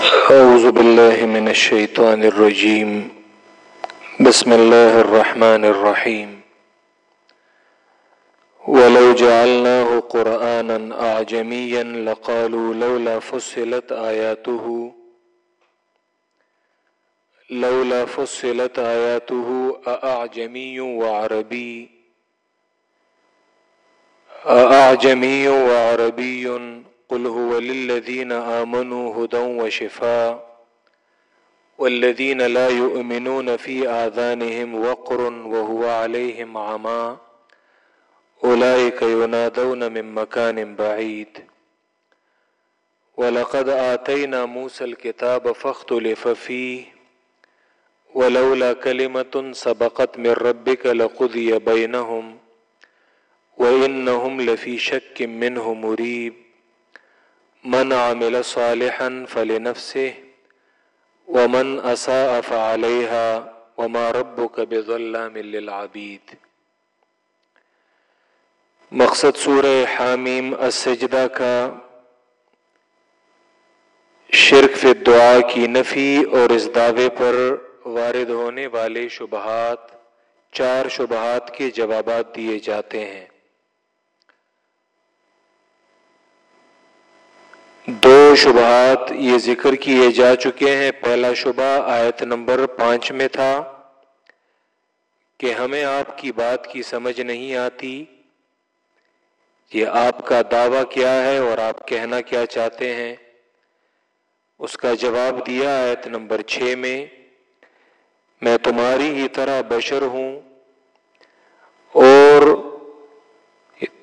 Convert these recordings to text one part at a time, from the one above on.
أعوذ بالله من الشيطان الرجيم. بسم الله الرحمن الرحيم. ولو جعلناه قرآنا أعجميا لقالوا لولا فصلت آياته، لولا فصلت آياته أأعجمي وعربي أأعجمي وعربي قل هو للذين آمنوا هدى وشفاء والذين لا يؤمنون في آذانهم وقر وهو عليهم عمى أولئك ينادون من مكان بعيد ولقد آتينا موسى الكتاب فاختلف فيه ولولا كلمة سبقت من ربك لقضي بينهم وإنهم لفي شك منه مريب من عمل صالحا فلنفسه، ومن أساء فعليها، وما ربك بظلام للعبيد. مقصد سورہ حامیم السجدہ کا شرک فی دعا کی نفی اور اس دعوے پر وارد ہونے والے شبہات، چار شبہات کے جوابات دیے جاتے ہیں۔ دو شبہات یہ ذکر کیے جا چکے ہیں۔ پہلا شبہ آیت نمبر پانچ میں تھا کہ ہمیں آپ کی بات کی سمجھ نہیں آتی۔ یہ آپ کا دعویٰ کیا ہے اور آپ کہنا کیا چاہتے ہیں؟ اس کا جواب دیا آیت نمبر چھ میں۔ میں تمہاری ہی طرح بشر ہوں اور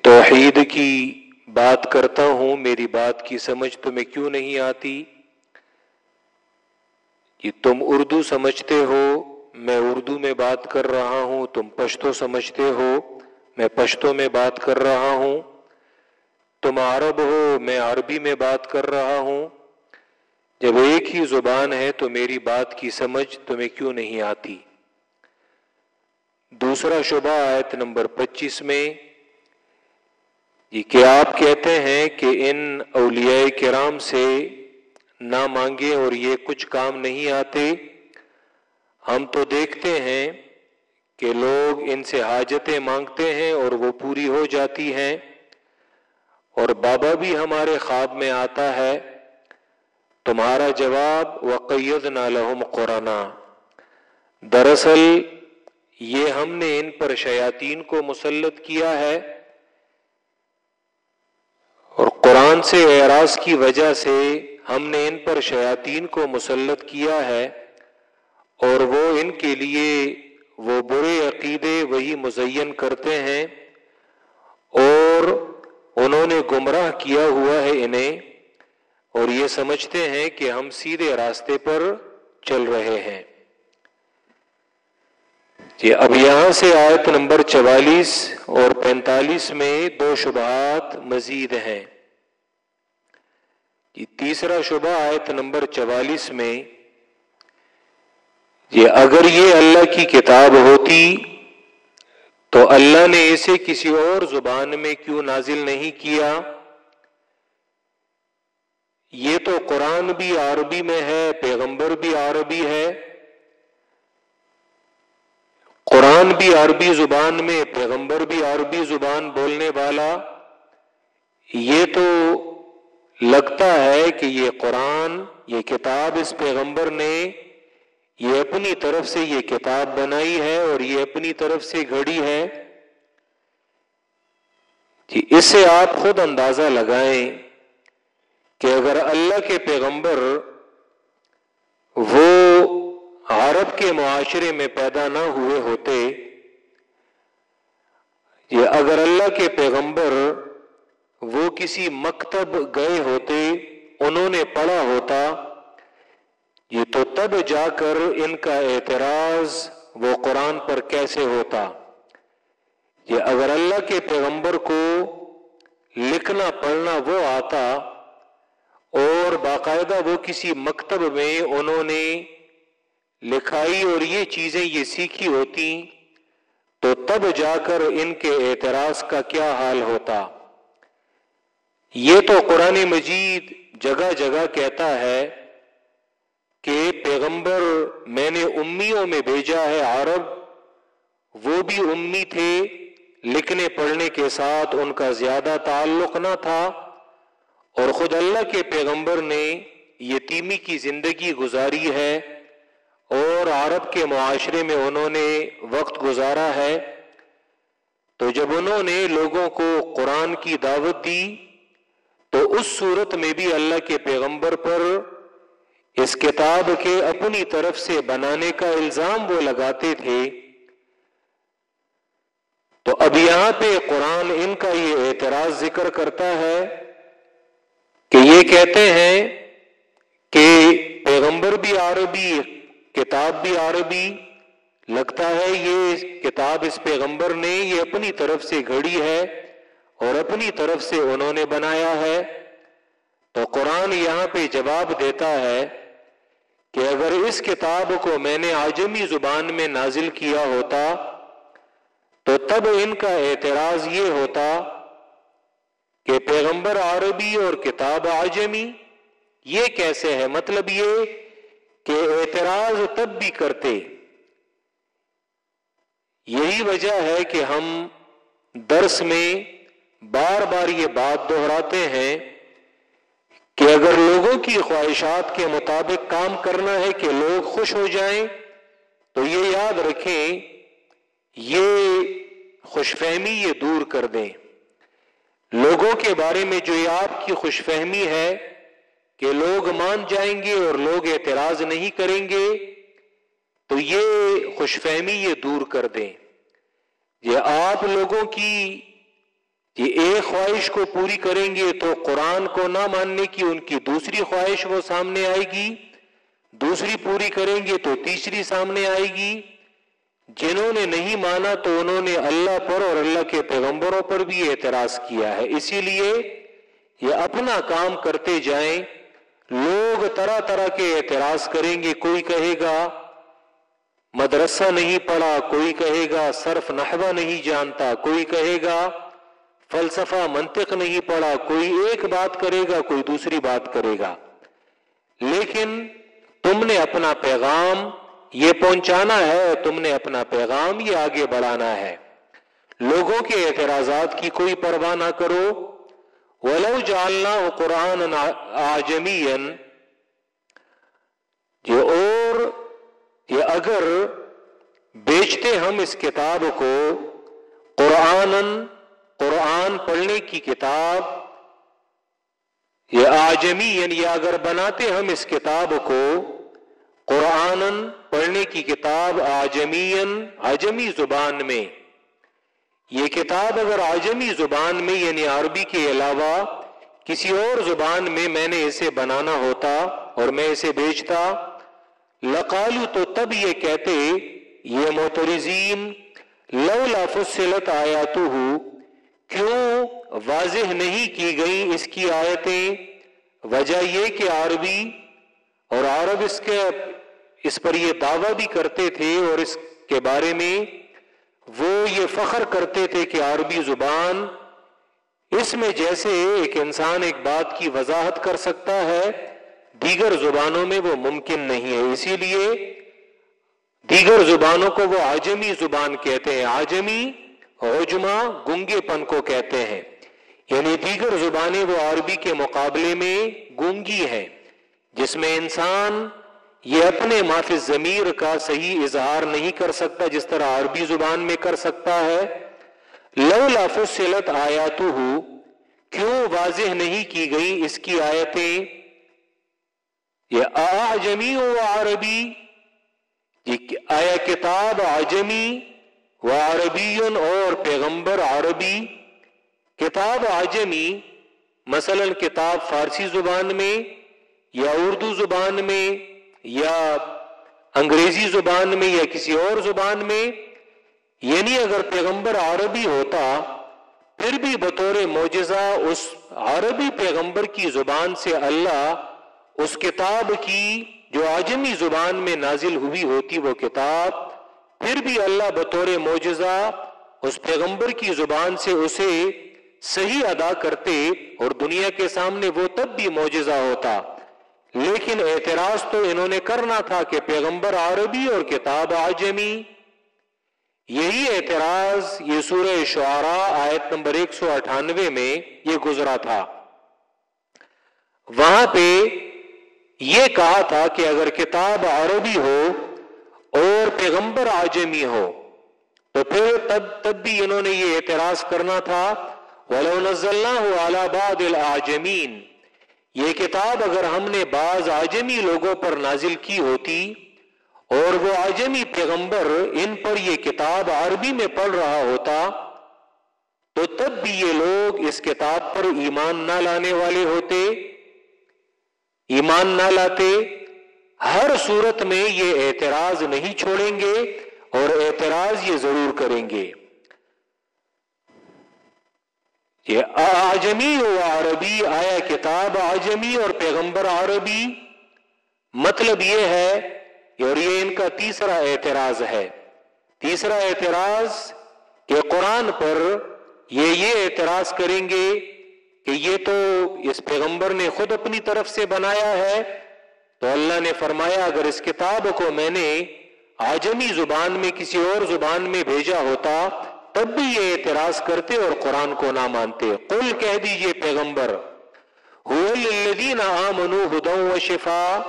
توحید کی بات کرتا ہوں، میری بات کی سمجھ تمہیں کیوں نہیں آتی؟ کہ تم اردو سمجھتے ہو، میں اردو میں بات کر رہا ہوں، تم پشتو سمجھتے ہو، میں پشتو میں بات کر رہا ہوں۔ تم عرب ہو، میں عربی میں بات کر رہا ہوں۔ جب ایک ہی زبان ہے تو میری بات کی سمجھ تمہیں کیوں نہیں آتی؟ دوسرا شبہ آیت نمبر پچیس میں یہ کہ آپ کہتے ہیں کہ ان اولیاء کرام سے نہ مانگے اور یہ کچھ کام نہیں آتے، ہم تو دیکھتے ہیں کہ لوگ ان سے حاجتیں مانگتے ہیں اور وہ پوری ہو جاتی ہیں۔ اور بابا بھی ہمارے خواب میں آتا ہے، تمہارا جواب وقید نالحم قرآن دراصل یہ ہم نے ان پر شیاطین کو مسلط کیا ہے اور قرآن سے اعراض کی وجہ سے ہم نے ان پر شیاطین کو مسلط کیا ہے اور وہ ان کے لیے وہ برے عقیدے وہی مزین کرتے ہیں اور انہوں نے گمراہ کیا ہوا ہے انہیں اور یہ سمجھتے ہیں کہ ہم سیدھے راستے پر چل رہے ہیں۔ جی اب یہاں سے آیت نمبر چوالیس اور پینتالیس میں دو شبہات مزید ہیں۔ یہ تیسرا شبہ آیت نمبر چوالیس میں، یہ اگر یہ اللہ کی کتاب ہوتی تو اللہ نے اسے کسی اور زبان میں کیوں نازل نہیں کیا؟ یہ تو قرآن بھی عربی میں ہے، پیغمبر بھی عربی ہے۔ قرآن بھی عربی زبان میں، پیغمبر بھی عربی زبان بولنے والا۔ یہ تو لگتا ہے کہ یہ قرآن، یہ کتاب اس پیغمبر نے یہ اپنی طرف سے یہ کتاب بنائی ہے اور یہ اپنی طرف سے گھڑی ہے۔ جی اس سے آپ خود اندازہ لگائیں کہ اگر اللہ کے پیغمبر وہ عرب کے معاشرے میں پیدا نہ ہوئے ہوتے یہ اگر اللہ کے پیغمبر وہ کسی مکتب گئے ہوتے، انہوں نے پڑھا ہوتا، یہ تو تب جا کر ان کا اعتراض وہ قرآن پر کیسے ہوتا۔ یہ اگر اللہ کے پیغمبر کو لکھنا، پڑھنا وہ آتا اور باقاعدہ وہ کسی مکتب میں انہوں نے لکھائی اور یہ چیزیں یہ سیکھی ہوتی، تو تب جا کر ان کے اعتراض کا کیا حال ہوتا۔ یہ تو قرآن مجید جگہ جگہ کہتا ہے کہ پیغمبر میں نے امیوں میں بھیجا ہے عرب، وہ بھی امی تھے، لکھنے پڑھنے کے ساتھ ان کا زیادہ تعلق نہ تھا اور خود اللہ کے پیغمبر نے یتیمی کی زندگی گزاری ہے اور عرب کے معاشرے میں انہوں نے وقت گزارا ہے۔ تو جب انہوں نے لوگوں کو قرآن کی دعوت دی اس صورت میں بھی اللہ کے پیغمبر پر اس کتاب کے اپنی طرف سے بنانے کا الزام وہ لگاتے تھے۔ تو اب یہاں پہ قرآن ان کا یہ اعتراض ذکر کرتا ہے کہ یہ کہتے ہیں کہ پیغمبر بھی عربی، کتاب بھی عربی، لگتا ہے یہ کتاب اس پیغمبر نے یہ اپنی طرف سے گھڑی ہے اور اپنی طرف سے انہوں نے بنایا ہے۔ تو قرآن یہاں پہ جواب دیتا ہے کہ اگر اس کتاب کو میں نے آجمی زبان میں نازل کیا ہوتا، تو تب ان کا اعتراض یہ ہوتا کہ پیغمبر عربی اور کتاب آجمی یہ کیسے ہے؟ مطلب یہ کہ اعتراض تب بھی کرتے۔ یہی وجہ ہے کہ ہم درس میں بار بار یہ بات دہراتے ہیں کہ اگر لوگوں کی خواہشات کے مطابق کام کرنا ہے کہ لوگ خوش ہو جائیں، تو یہ یاد رکھیں، یہ خوش فہمی یہ دور کر دیں۔ لوگوں کے بارے میں جو یہ آپ کی خوش فہمی ہے کہ لوگ مان جائیں گے اور لوگ اعتراض نہیں کریں گے، تو یہ خوش فہمی یہ دور کر دیں۔ یہ آپ لوگوں کی یہ ایک خواہش کو پوری کریں گے تو قرآن کو نہ ماننے کی ان کی دوسری خواہش وہ سامنے آئے گی۔ دوسری پوری کریں گے تو تیسری سامنے آئے گی۔ جنہوں نے نہیں مانا تو انہوں نے اللہ پر اور اللہ کے پیغمبروں پر بھی اعتراض کیا ہے۔ اسی لیے یہ اپنا کام کرتے جائیں۔ لوگ طرح طرح کے اعتراض کریں گے۔ کوئی کہے گا، مدرسہ نہیں پڑھا، کوئی کہے گا، صرف نحوہ نہیں جانتا، کوئی کہے گا فلسفہ منطق نہیں پڑھا، کوئی ایک بات کرے گا، کوئی دوسری بات کرے گا۔ لیکن تم نے اپنا پیغام یہ پہنچانا ہے، تم نے اپنا پیغام یہ آگے بڑھانا ہے۔ لوگوں کے اعتراضات کی کوئی پرواہ نہ کرو۔ ولو جالنا قرآن آجمی یہ اور یہ اگر بیچتے ہم اس کتاب کو قرآن قرآن پڑھنے کی کتاب، یہ آجمی یعنی اگر بناتے ہم اس کتاب کو قرآن پڑھنے کی کتاب آجمین آجمی زبان میں۔ یہ کتاب اگر آجمی زبان میں یعنی عربی کے علاوہ کسی اور زبان میں میں نے اسے بنانا ہوتا اور میں اسے بیچتا، لقالو تو تب یہ کہتے، یہ موترزین لولا فصلت آیاتو کیوں واضح نہیں کی گئی اس کی آیتیں؟ وجہ یہ کہ عربی اور عرب اس کے اس پر یہ دعویٰ بھی کرتے تھے اور اس کے بارے میں وہ یہ فخر کرتے تھے کہ عربی زبان اس میں جیسے ایک انسان ایک بات کی وضاحت کر سکتا ہے، دیگر زبانوں میں وہ ممکن نہیں ہے۔ اسی لیے دیگر زبانوں کو وہ آجمی زبان کہتے ہیں۔ آجمی عجما گنگے پن کو کہتے ہیں۔ یعنی دیگر زبانیں وہ عربی کے مقابلے میں گونگی ہیں، جس میں انسان یہ اپنے معاف ضمیر کا صحیح اظہار نہیں کر سکتا، جس طرح عربی زبان میں کر سکتا ہے۔ لو لافت آیات کیوں واضح نہیں کی گئی اس کی آیتیں؟ یہ آجمی و عربی آیا کتاب آجمی و عربی اور پیغمبر عربی کتاب آجمی مثلا کتاب فارسی زبان میں یا اردو زبان میں یا انگریزی زبان میں یا کسی اور زبان میں یعنی اگر پیغمبر عربی ہوتا، پھر بھی بطور معجزہ اس عربی پیغمبر کی زبان سے اللہ اس کتاب کی جو آجمی زبان میں نازل ہوئی ہوتی وہ کتاب پھر بھی اللہ بطور معجزہ اس پیغمبر کی زبان سے اسے صحیح ادا کرتے اور دنیا کے سامنے وہ تب بھی معجزہ ہوتا۔ لیکن اعتراض تو انہوں نے کرنا تھا کہ پیغمبر عربی اور کتاب آجمی یہی اعتراض یہ سورہ شعراء آیت نمبر ایک سو اٹھانوے میں یہ گزرا تھا۔ وہاں پہ یہ کہا تھا کہ اگر کتاب عربی ہو اور پیغمبر آجمی ہو۔ تو پھر تب تب بھی انہوں نے یہ اعتراض کرنا تھا، وَلَوْ نَزَّلْنَاهُ عَلَى بَعْدِ یہ کتاب اگر ہم نے بعض آجمی لوگوں پر نازل کی ہوتی، اور وہ آجمی پیغمبر ان پر یہ کتاب عربی میں پڑھ رہا ہوتا، تو تب بھی یہ لوگ اس کتاب پر ایمان نہ لانے والے ہوتے۔ ایمان نہ لاتے ہر صورت میں یہ اعتراض نہیں چھوڑیں گے اور اعتراض یہ ضرور کریں گے۔ یہ آجمی و عربی آیا کتاب آجمی اور پیغمبر عربی۔ مطلب یہ ہے اور یہ ان کا تیسرا اعتراض ہے۔ تیسرا اعتراض کہ قرآن پر یہ یہ اعتراض کریں گے کہ یہ تو اس پیغمبر نے خود اپنی طرف سے بنایا ہے۔ تو اللہ نے فرمایا، اگر اس کتاب کو میں نے آجمی زبان میں، کسی اور زبان میں بھیجا ہوتا، تب بھی یہ اعتراض کرتے اور قرآن کو نہ مانتے۔ قل کہہ دیجیے پیغمبر و شفا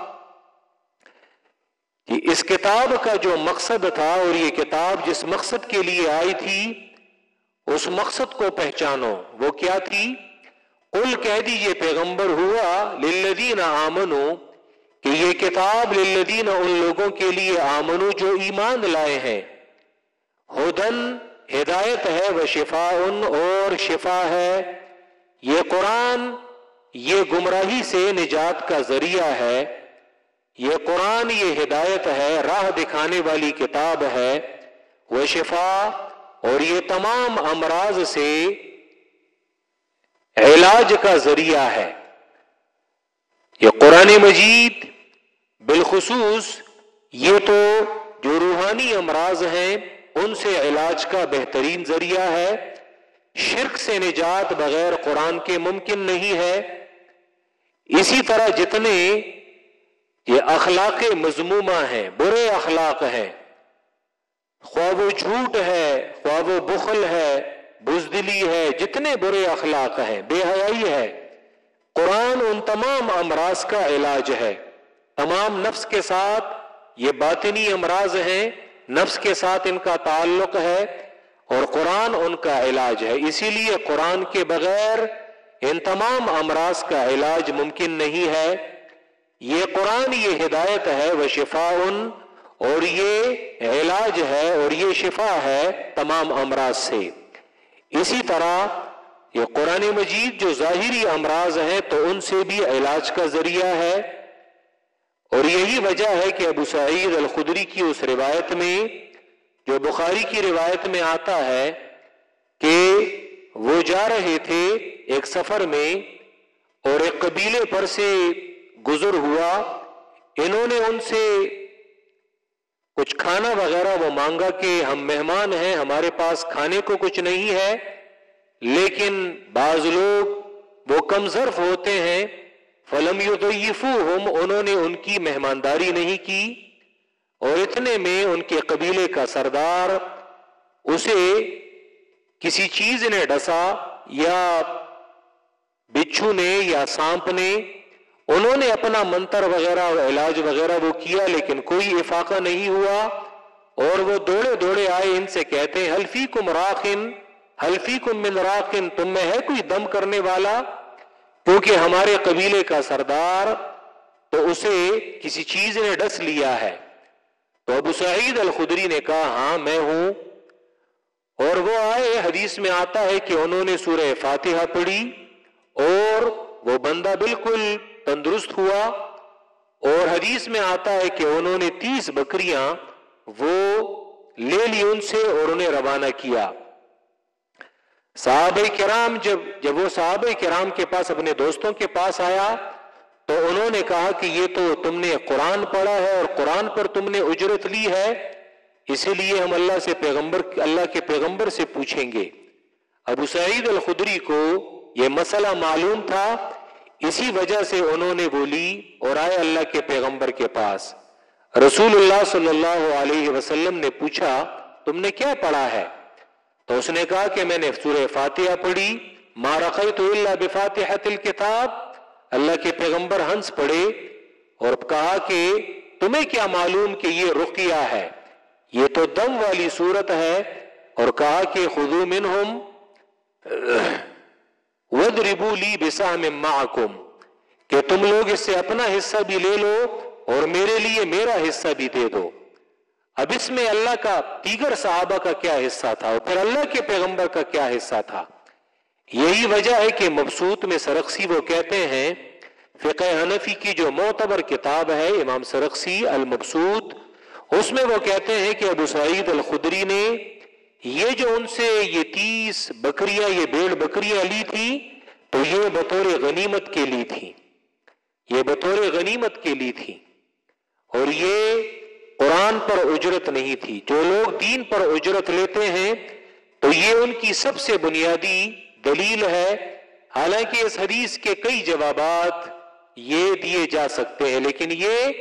اس کتاب کا جو مقصد تھا اور یہ کتاب جس مقصد کے لیے آئی تھی، اس مقصد کو پہچانو۔ وہ کیا تھی؟ قل کہہ دیجیے پیغمبر، ہوا للذین آمنو کہ یہ کتاب للذین ان لوگوں کے لیے آمنو جو ایمان لائے ہیں۔ ہدن، ہدایت ہے وہ شفا ان، اور شفا ہے۔ یہ قرآن، یہ گمراہی سے نجات کا ذریعہ ہے۔ یہ قرآن، یہ ہدایت ہے، راہ دکھانے والی کتاب ہے۔ وہ شفا، اور یہ تمام امراض سے علاج کا ذریعہ ہے۔ یہ قرآن مجید بالخصوص یہ تو جو روحانی امراض ہیں، ان سے علاج کا بہترین ذریعہ ہے۔ شرک سے نجات بغیر قرآن کے ممکن نہیں ہے۔ اسی طرح جتنے یہ اخلاق مضمومہ ہیں، برے اخلاق ہیں۔ خواب و جھوٹ ہے خواب و بخل ہے، بزدلی ہے، جتنے برے اخلاق ہیں، بے حیائی ہے۔ قرآن ان تمام امراض کا علاج ہے۔ تمام نفس کے ساتھ یہ باطنی امراض ہیں، نفس کے ساتھ ان کا تعلق ہے اور قرآن ان کا علاج ہے۔ اسی لیے قرآن کے بغیر ان تمام امراض کا علاج ممکن نہیں ہے۔ یہ قرآن یہ ہدایت ہے، وہ شفا ان اور یہ علاج ہے اور یہ شفا ہے تمام امراض سے۔ اسی طرح یہ قرآن مجید جو ظاہری امراض ہیں تو ان سے بھی علاج کا ذریعہ ہے۔ اور یہی وجہ ہے کہ ابو سعید الخدری کی اس روایت میں، جو بخاری کی روایت میں آتا ہے کہ وہ جا رہے تھے ایک سفر میں اور ایک قبیلے پر سے گزر ہوا۔ انہوں نے ان سے کچھ کھانا وغیرہ وہ مانگا کہ ہم مہمان ہیں، ہمارے پاس کھانے کو کچھ نہیں ہے۔ لیکن بعض لوگ وہ کم ظرف ہوتے ہیں، فلم یو انہوں نے ان کی مہمانداری نہیں کی، اور اتنے میں ان کے قبیلے کا سردار اسے کسی چیز نے ڈسا، یا بچھو نے، یا سانپ نے، انہوں نے اپنا منتر وغیرہ اور علاج وغیرہ وہ کیا، لیکن کوئی افاقہ نہیں ہوا، اور وہ دوڑے دوڑے آئے ان سے کہتے ہیں حلفی کم راکن حلفی کم من راکن تم میں ہے کوئی دم کرنے والا؟ کیونکہ ہمارے قبیلے کا سردار تو اسے کسی چیز نے ڈس لیا ہے۔ تو ابو سعید الخدری نے کہا ہاں میں ہوں۔ اور وہ آئے، حدیث میں آتا ہے کہ انہوں نے سورہ فاتحہ پڑھی اور وہ بندہ بالکل تندرست ہوا۔ اور حدیث میں آتا ہے کہ انہوں نے تیس بکریاں وہ لے لی ان سے اور انہیں روانہ کیا۔ صحابہ کرام جب جب وہ صحابہ کرام کے پاس اپنے دوستوں کے پاس آیا تو انہوں نے کہا کہ یہ تو تم نے قرآن پڑھا ہے اور قرآن پر تم نے اجرت لی ہے، اسی لیے ہم اللہ سے پیغمبر اللہ کے پیغمبر سے پوچھیں گے۔ ابو سعید الخدری کو یہ مسئلہ معلوم تھا، اسی وجہ سے انہوں نے بولی اور آئے اللہ کے پیغمبر کے پاس۔ رسول اللہ صلی اللہ علیہ وسلم نے پوچھا، تم نے کیا پڑھا ہے؟ تو اس نے کہا کہ میں نے سورہ فاتحہ پڑھی مارقیت اللہ بفاتحت الکتاب اللہ کے پیغمبر ہنس پڑھے اور کہا کہ تمہیں کیا معلوم کہ یہ رقیہ ہے؟ یہ تو دم والی صورت ہے۔ اور کہا کہ خدو منہم۔ وَدْرِبُوا لِي بِسَامٍ مَعَكُمْ۔ کہ تم لوگ اس سے اپنا حصہ بھی لے لو اور میرے لیے میرا حصہ بھی دے دو۔ اب اس میں اللہ کا دیگر صحابہ کا کیا حصہ تھا اور پھر اللہ کے پیغمبر کا کیا حصہ تھا؟ یہی وجہ ہے کہ مبسوط میں سرخسی وہ کہتے ہیں، فقہ حنفی کی جو معتبر کتاب ہے، امام سرخسی المبسوط، اس میں وہ کہتے ہیں کہ ابو سعید الخدری نے یہ جو ان سے یہ تیس بکریاں، یہ بیڑ بکریاں لی تھی، تو یہ بطور غنیمت کے لی تھی۔ یہ بطور غنیمت کے لی تھی۔ اور یہ قرآن پر اجرت نہیں تھی۔ جو لوگ دین پر اجرت لیتے ہیں، تو یہ ان کی سب سے بنیادی دلیل ہے۔ حالانکہ اس حدیث کے کئی جوابات یہ دیے جا سکتے ہیں، لیکن یہ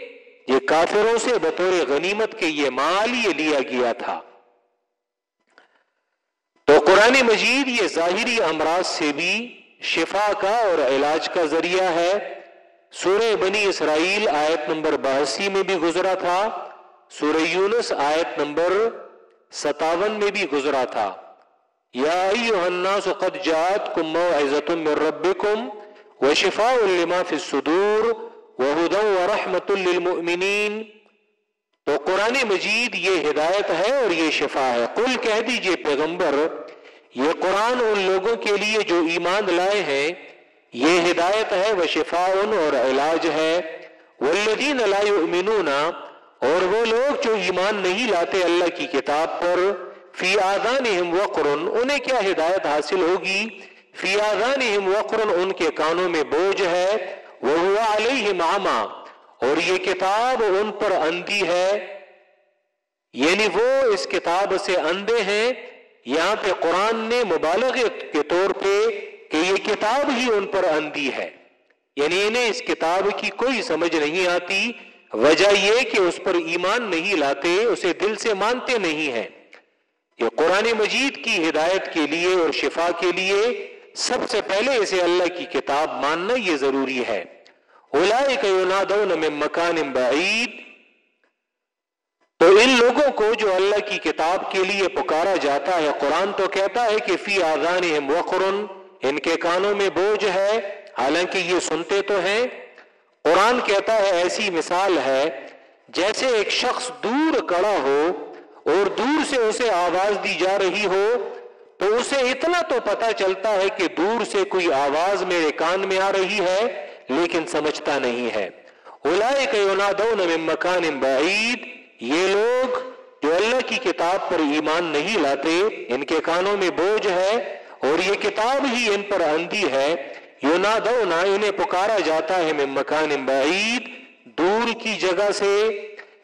یہ کافروں سے بطور غنیمت کے یہ مال یہ لیا گیا تھا۔ تو قرآن مجید یہ ظاہری امراض سے بھی شفا کا اور علاج کا ذریعہ ہے۔ سورہ بنی اسرائیل آیت نمبر باسی میں بھی گزرا تھا۔ سورہ یونس آیت نمبر ستاون میں بھی گزرا تھا۔ یا ایوہ الناس قد جاتکم موعظت من ربکم وشفاء لما فی الصدور وہدن ورحمت للمؤمنین۔ تو قرآن مجید یہ ہدایت ہے اور یہ شفا ہے۔ قل کہہ دیجیے پیغمبر، یہ قرآن ان لوگوں کے لیے جو ایمان لائے ہیں، یہ ہدایت ہے، وہ شفا اور علاج ہے۔ والذین لا یؤمنون اور وہ لوگ جو ایمان نہیں لاتے اللہ کی کتاب پر، فی آذانہم وقرن، انہیں کیا ہدایت حاصل ہوگی؟ فی آذانہم وقرن، ان کے کانوں میں بوجھ ہے۔ وہ علیہ معما، اور یہ کتاب ان پر اندھی ہے۔ یعنی وہ اس کتاب سے اندھے ہیں۔ یہاں پہ قرآن نے مبالغت کے طور پہ کہ یہ کتاب ہی ان پر اندھی ہے۔ یعنی انہیں اس کتاب کی کوئی سمجھ نہیں آتی۔ وجہ یہ کہ اس پر ایمان نہیں لاتے، اسے دل سے مانتے نہیں ہیں۔ یہ قرآن مجید کی ہدایت کے لیے اور شفا کے لیے سب سے پہلے اسے اللہ کی کتاب ماننا یہ ضروری ہے۔ من مکان بعید۔ تو ان لوگوں کو جو اللہ کی کتاب کے لیے پکارا جاتا ہے، قرآن تو کہتا ہے کہ فی آذانہم وقرن ان کے کانوں میں بوجھ ہے۔ حالانکہ یہ سنتے تو ہیں۔ قرآن کہتا ہے، ایسی مثال ہے، جیسے ایک شخص دور کڑا ہو اور دور سے اسے آواز دی جا رہی ہو، تو اسے اتنا تو پتا چلتا ہے کہ دور سے کوئی آواز میرے کان میں آ رہی ہے، لیکن سمجھتا نہیں ہے۔ من مکان بعید، یہ لوگ جو اللہ کی کتاب پر ایمان نہیں لاتے، ان کے کانوں میں بوجھ ہے اور یہ کتاب ہی ان پر اندھی ہے۔ یو نہ دو، نہ انہیں پکارا جاتا ہے من مکان بعید، دور کی جگہ سے۔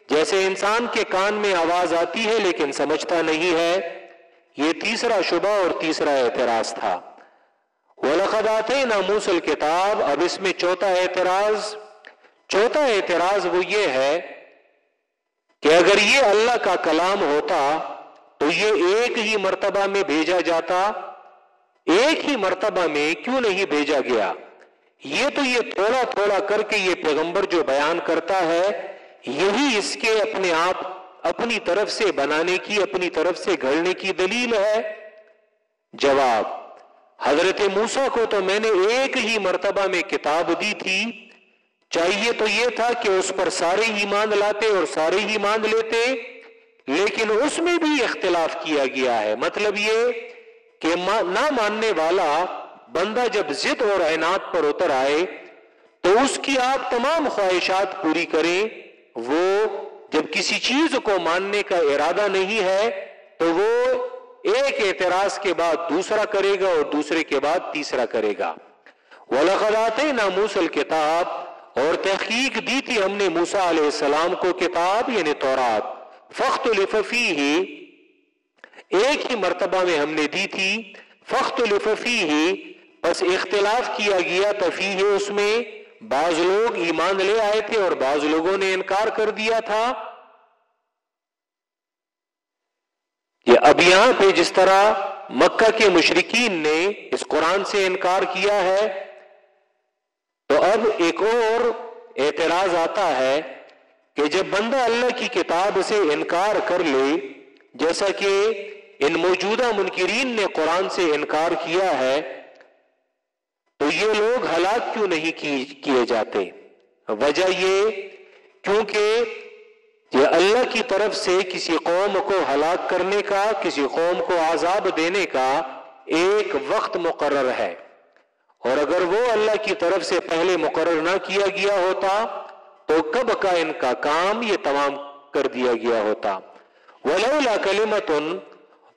جیسے انسان کے کان میں آواز آتی ہے لیکن سمجھتا نہیں ہے، یہ تیسرا شبہ اور تیسرا اعتراض تھا۔ وَلَقَدْ آتَيْنَا مُوسَ اب اس میں چوتھا اعتراض۔ چوتھا اعتراض وہ یہ ہے کہ اگر یہ اللہ کا کلام ہوتا تو یہ ایک ہی مرتبہ میں بھیجا جاتا۔ ایک ہی مرتبہ میں کیوں نہیں بھیجا گیا؟ یہ تو یہ تھوڑا تھوڑا کر کے یہ پیغمبر جو بیان کرتا ہے، یہی اس کے اپنے آپ اپنی طرف سے بنانے کی، اپنی طرف سے گھڑنے کی دلیل ہے۔ جواب، حضرت موسا کو تو میں نے ایک ہی مرتبہ میں کتاب دی تھی۔ چاہیے تو یہ تھا کہ اس پر سارے ہی مان لاتے اور سارے ہی مان لیتے، لیکن اس میں بھی اختلاف کیا گیا ہے۔ مطلب یہ کہ نہ ماننے والا بندہ جب ضد اور اعنات پر اتر آئے، تو اس کی آپ تمام خواہشات پوری کریں، وہ جب کسی چیز کو ماننے کا ارادہ نہیں ہے، تو وہ ایک اعتراض کے بعد دوسرا کرے گا اور دوسرے کے بعد تیسرا کرے گا۔ ولاقات نہ کتاب اور تحقیق دی تھی ہم نے موسا علیہ السلام کو کتاب یعنی تورات۔ فخت الففی ہی ایک ہی مرتبہ میں ہم نے دی تھی، فخت الففی ہی بس اختلاف کیا گیا تفیح ہے اس میں۔ بعض لوگ ایمان لے آئے تھے اور بعض لوگوں نے انکار کر دیا تھا۔ یہ اب یہاں پہ جس طرح مکہ کے مشرقین نے اس قرآن سے انکار کیا ہے۔ تو اب ایک اور اعتراض آتا ہے کہ جب بندہ اللہ کی کتاب سے انکار کر لے، جیسا کہ ان موجودہ منکرین نے قرآن سے انکار کیا ہے، تو یہ لوگ ہلاک کیوں نہیں کیے جاتے؟ وجہ یہ، کیونکہ یہ اللہ کی طرف سے کسی قوم کو ہلاک کرنے کا، کسی قوم کو عذاب دینے کا ایک وقت مقرر ہے۔ اور اگر وہ اللہ کی طرف سے پہلے مقرر نہ کیا گیا ہوتا، تو کب کا ان کا کام یہ تمام کر دیا گیا ہوتا؟ ولولا کلمتن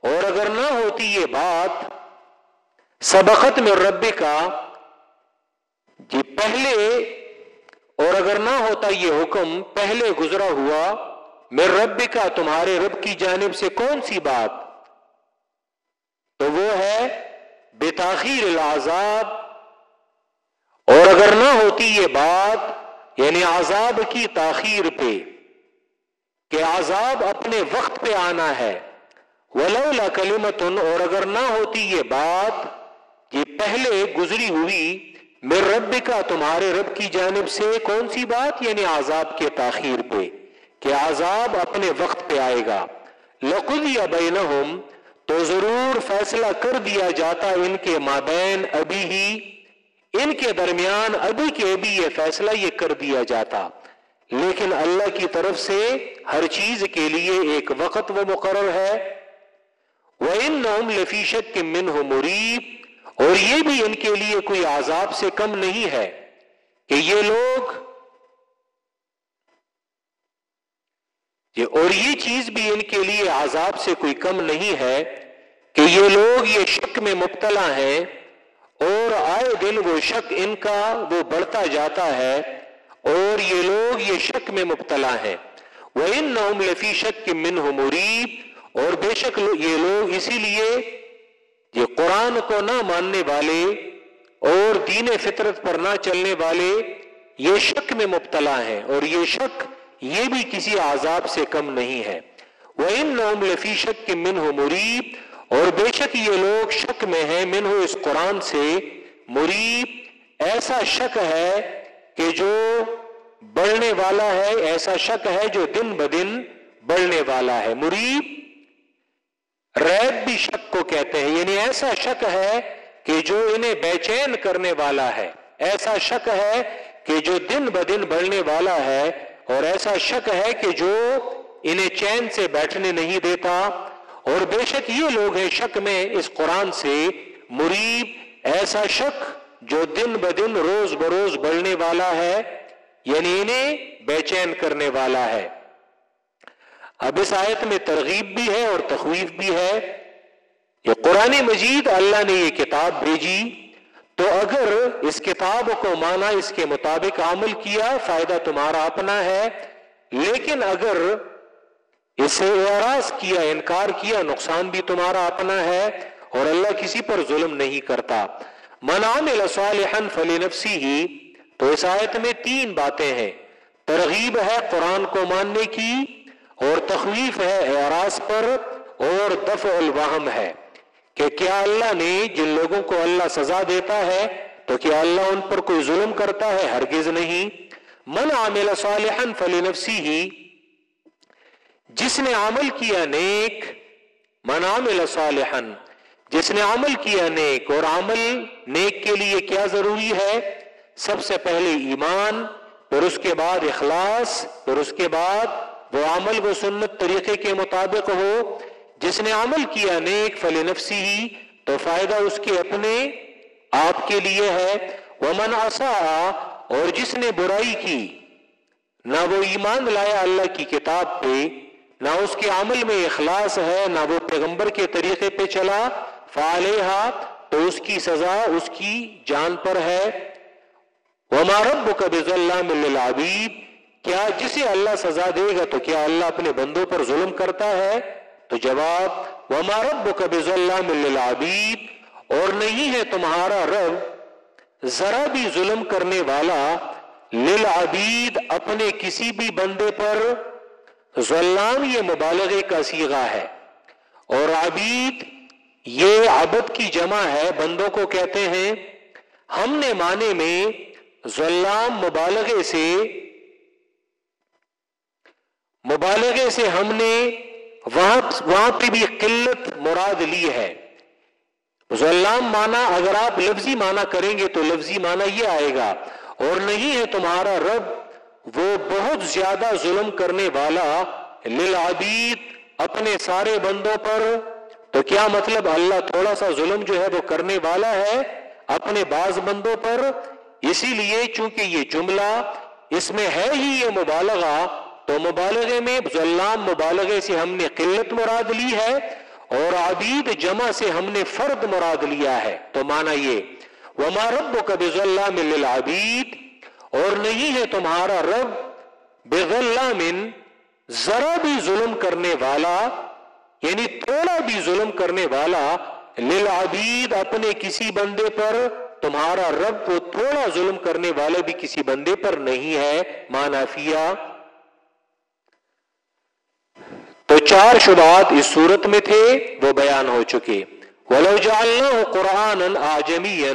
اور اگر نہ ہوتی یہ بات، سبقت میں رب کا جی پہلے، اور اگر نہ ہوتا یہ حکم، پہلے گزرا ہوا میں رب کا تمہارے رب کی جانب سے کون سی بات؟ تو وہ ہے بے تاخیر العذاب۔ اور اگر نہ ہوتی یہ بات یعنی عذاب کی تاخیر پہ، کہ عذاب اپنے وقت پہ آنا ہے۔ ولولا کلیمتن اور اگر نہ ہوتی یہ بات، یہ پہلے گزری ہوئی میرے رب کا تمہارے رب کی جانب سے، کون سی بات؟ یعنی عذاب کے تاخیر پہ، کہ عذاب اپنے وقت پہ آئے گا۔ لقل یا بینہم تو ضرور فیصلہ کر دیا جاتا ان کے مابین ابھی ہی۔ ان کے درمیان ابھی کے ابھی یہ فیصلہ یہ کر دیا جاتا۔ لیکن اللہ کی طرف سے ہر چیز کے لیے ایک وقت وہ مقرر ہے۔ وہ ان نوم لفیشت کے مریب اور یہ بھی ان کے لیے کوئی عذاب سے کم نہیں ہے کہ یہ لوگ اور یہ چیز بھی ان کے لیے عذاب سے کوئی کم نہیں ہے کہ یہ لوگ یہ شک میں مبتلا ہیں اور آئے دن وہ شک ان کا وہ بڑھتا جاتا ہے اور یہ لوگ یہ شک میں مبتلا ہے وہ ان نوم لفی شک کے من ہو مریب اور بے شک یہ لوگ اسی لیے یہ قرآن کو نہ ماننے والے اور دین فطرت پر نہ چلنے والے یہ شک میں مبتلا ہیں اور یہ شک یہ بھی کسی عذاب سے کم نہیں ہے۔ وہ ان نوم لفی شک کے من ہو مریب اور بے شک یہ لوگ شک میں ہیں منہ اس قرآن سے مریب ایسا شک ہے کہ جو بڑھنے والا ہے، ایسا شک ہے جو دن بدن بڑھنے والا ہے۔ مریب ریب بھی شک کو کہتے ہیں یعنی ایسا شک ہے کہ جو انہیں بے چین کرنے والا ہے۔ ایسا شک ہے کہ جو دن بدن بڑھنے والا ہے اور ایسا شک ہے کہ جو انہیں چین سے بیٹھنے نہیں دیتا۔ اور بے شک یہ لوگ ہیں شک میں اس قرآن سے مریب ایسا شک جو دن بدن روز بروز بڑھنے والا ہے یعنی انہیں بے چین کرنے والا ہے۔ اب اس آیت میں ترغیب بھی ہے اور تخویف بھی ہے یہ قرآن مجید اللہ نے یہ کتاب بھیجی تو اگر اس کتاب کو مانا اس کے مطابق عمل کیا، فائدہ تمہارا اپنا ہے، لیکن اگر اسے اعراض کیا، انکار کیا، نقصان بھی تمہارا اپنا ہے اور اللہ کسی پر ظلم نہیں کرتا۔ من عمل صالحا فلنفسی ہی تو اس آیت میں تین باتیں ہیں۔ ترغیب ہے قرآن کو ماننے کی اور تخویف ہے اعراض پر اور دفع الوہم ہے کہ کیا اللہ نے جن لوگوں کو اللہ سزا دیتا ہے تو کیا اللہ ان پر کوئی ظلم کرتا ہے؟ ہرگز نہیں۔ من عمل صالحا فلنفسی ہی جس نے عمل کیا نیک، من عمل صالحا، جس نے عمل کیا نیک، اور عمل نیک کے لیے کیا ضروری ہے؟ سب سے پہلے ایمان، پھر اس کے بعد اخلاص، پھر اس کے بعد وہ عمل و سنت طریقے کے مطابق ہو، جس نے عمل کیا نیک، فل نفسی ہی، تو فائدہ اس کے اپنے آپ کے لیے ہے۔ وہ من اور جس نے برائی کی، نہ وہ ایمان لایا اللہ کی کتاب پہ، نہ اس کے عمل میں اخلاص ہے، نہ وہ پیغمبر کے طریقے پہ چلا۔ فالحا تو اس کی سزا اس کی جان پر ہے۔ وما ربز اللہ مل کیا جسے اللہ سزا دے گا تو کیا اللہ اپنے بندوں پر ظلم کرتا ہے؟ تو جواب، وما رب کبز اللہ اور نہیں ہے تمہارا رب ذرا بھی ظلم کرنے والا للعبید اپنے کسی بھی بندے پر۔ ظلام یہ مبالغے کا سیغا ہے۔ اور عبید، یہ عبد کی جمع ہے۔ بندوں کو کہتے ہیں، ہم نے معنی میں ظلام مبالغے سے مبالغے سے ہم نے وہاں وہاں پہ بھی قلت مراد لی ہے۔ ظلام مانا اگر آپ لفظی مانا کریں گے تو لفظی مانا یہ آئے گا، اور نہیں ہے تمہارا رب وہ بہت زیادہ ظلم کرنے والا، للعبید اپنے سارے بندوں پر۔ تو کیا مطلب اللہ تھوڑا سا ظلم جو ہے وہ کرنے والا ہے اپنے بعض بندوں پر؟ اسی لیے چونکہ یہ جملہ اس میں ہے ہی یہ مبالغہ تو مبالغے میں ظلام مبالغے سے ہم نے قلت مراد لی ہے اور عبید جمع سے ہم نے فرد مراد لیا ہے۔ تو مانا یہ، وما رب کا بزلام للعبید اور نہیں ہے تمہارا رب بغلام ذرا بھی ظلم کرنے والا یعنی تھوڑا بھی ظلم کرنے والا للعبید اپنے کسی بندے پر، تمہارا رب کو تھوڑا ظلم کرنے والا بھی کسی بندے پر نہیں ہے۔ مانافیہ تو چار شبہات اس صورت میں تھے، وہ بیان ہو چکے۔ ولو جعلناه قرآن آجمیا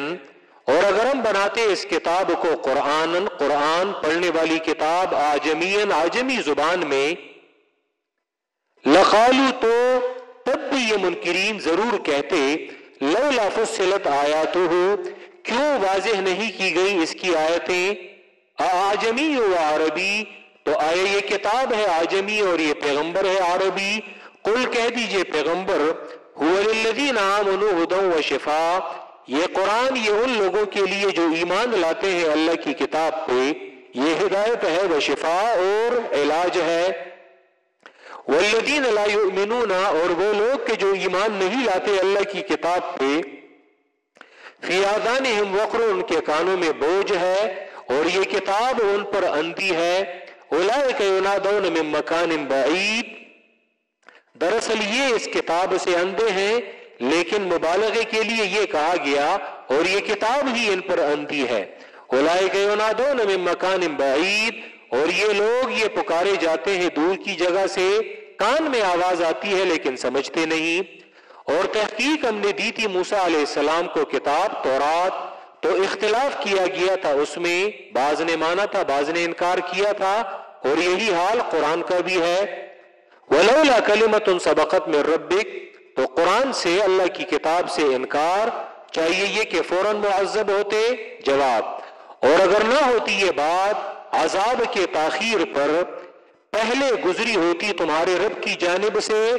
اور اگر ہم بناتے اس کتاب کو قرآن قرآن پڑھنے والی کتاب آجمین آجمی زبان میں لخالو تو تب بھی یہ منکرین ضرور کہتے لولا فصلت آیات ہو کیوں واضح نہیں کی گئی اس کی آیتیں؟ آجمی و عربی تو آئے یہ کتاب ہے آجمی اور یہ پیغمبر ہے عربی؟ قل کہہ دیجیے پیغمبر، هو للذین یہ قرآن یہ ان لوگوں کے لیے جو ایمان لاتے ہیں اللہ کی کتاب پہ، یہ ہدایت ہے وہ شفا اور علاج ہے۔ والذین لا یؤمنون، اور وہ لوگ کے جو ایمان نہیں لاتے اللہ کی کتاب پہ۔ فی وقر، ان کے کانوں میں بوجھ ہے اور یہ کتاب ان پر اندھی ہے۔ اولئک ینادون من مکان بعید۔ دراصل یہ اس کتاب سے اندھے ہیں، لیکن مبالغے کے لیے یہ کہا گیا اور یہ کتاب ہی ان پر اندھی ہے۔ مکان بعید۔ اور یہ لوگ یہ پکارے جاتے ہیں دور کی جگہ سے۔ کان میں آواز آتی ہے لیکن سمجھتے نہیں۔ اور تحقیق ہم نے دی تھی موسا علیہ السلام کو کتاب تورات۔ تو اختلاف کیا گیا تھا اس میں۔ بعض نے مانا تھا، بعض نے انکار کیا تھا۔ اور یہی حال قرآن کا بھی ہے۔ ولولا کلمت سبقت میں ربک تو قرآن سے اللہ کی کتاب سے انکار، چاہیے یہ کہ فوراً معذب ہوتے، جواب۔ اور اگر نہ ہوتی یہ بات، عذاب کے تاخیر پر پہلے گزری ہوتی تمہارے رب کی جانب سے،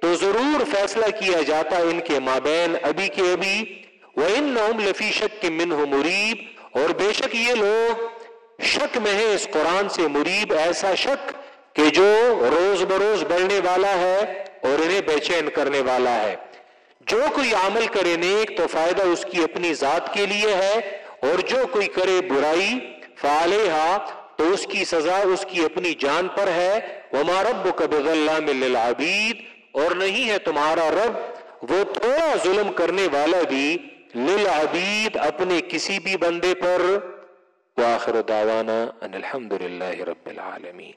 تو ضرور فیصلہ کیا جاتا ان کے مابین ابھی کے ابھی وہ ان لفی شک کے من مریب اور بے شک یہ لوگ شک میں ہے اس قرآن سے مریب ایسا شک کہ جو روز بروز بڑھنے والا ہے اور انہیں بے چین کرنے والا ہے۔ جو کوئی عمل کرے نیک تو فائدہ اس کی اپنی ذات کے لیے ہے اور جو کوئی کرے برائی فالحا تو اس کی سزا اس کی اپنی جان پر ہے۔ وما رب للعبید اور نہیں ہے تمہارا رب وہ تھوڑا ظلم کرنے والا بھی۔ للعبید اپنے کسی بھی بندے پر۔ واخر دعوانا ان الحمد للہ رب العالمین